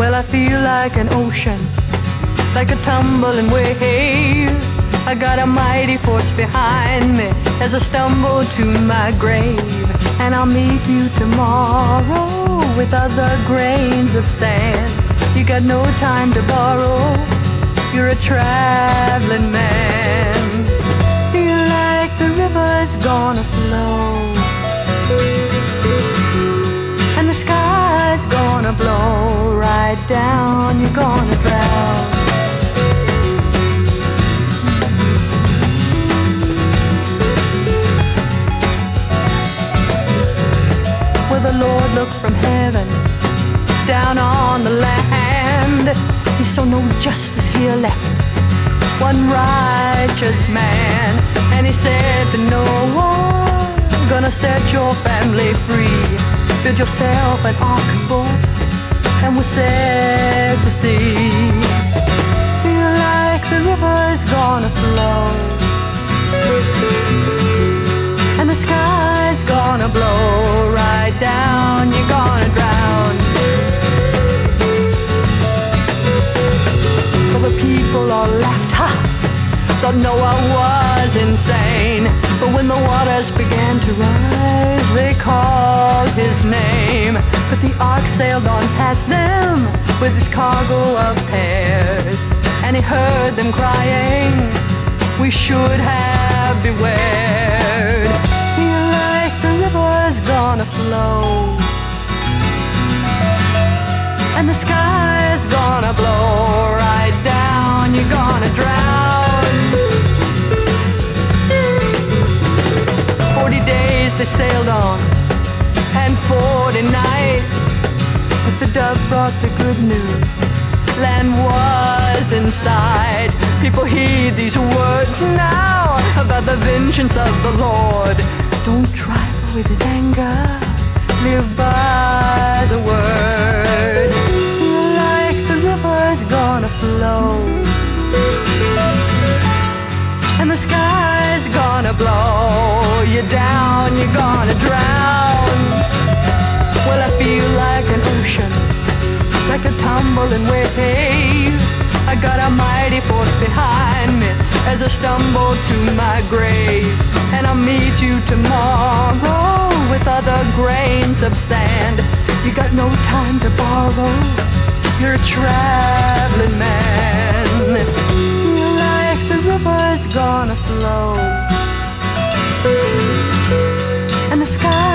I feel like an ocean, like a tumbling wave. I got a mighty force behind me as I stumble to my grave. And I'll meet you tomorrow with other grains of sand. You got no time to borrow, you're a traveling man. Feel like the river's gonna flow. And the sky's gonna blow down, you're gonna drown. Where the Lord looked from heaven down on the land, he saw no justice here left, one righteous man. And he said to no one, gonna set your family free. Build yourself an ark, boy, and we'll set the sea. Feel like the river's gonna flow. And the sky's gonna blow right down, you're gonna drown. Well, the people all laughed, ha! Thought Noah was insane. But when the waters began to rise, they called his name. But the ark sailed on past them with its cargo of pairs. And he heard them crying, We should have beware. Like the river's gonna flow. And the sky's gonna blow right down, you're gonna drown. Brought the good news. Land was in sight. People heed these words now about the vengeance of the Lord. Don't trifle with his anger. Live by the word. Like the river's gonna flow. And the sky's gonna blow you down, you're gonna drown. A wave. I got a mighty force behind me as I stumble to my grave. And I'll meet you tomorrow with other grains of sand. You got no time to borrow, you're a traveling man. Like the river's gonna flow. And the blow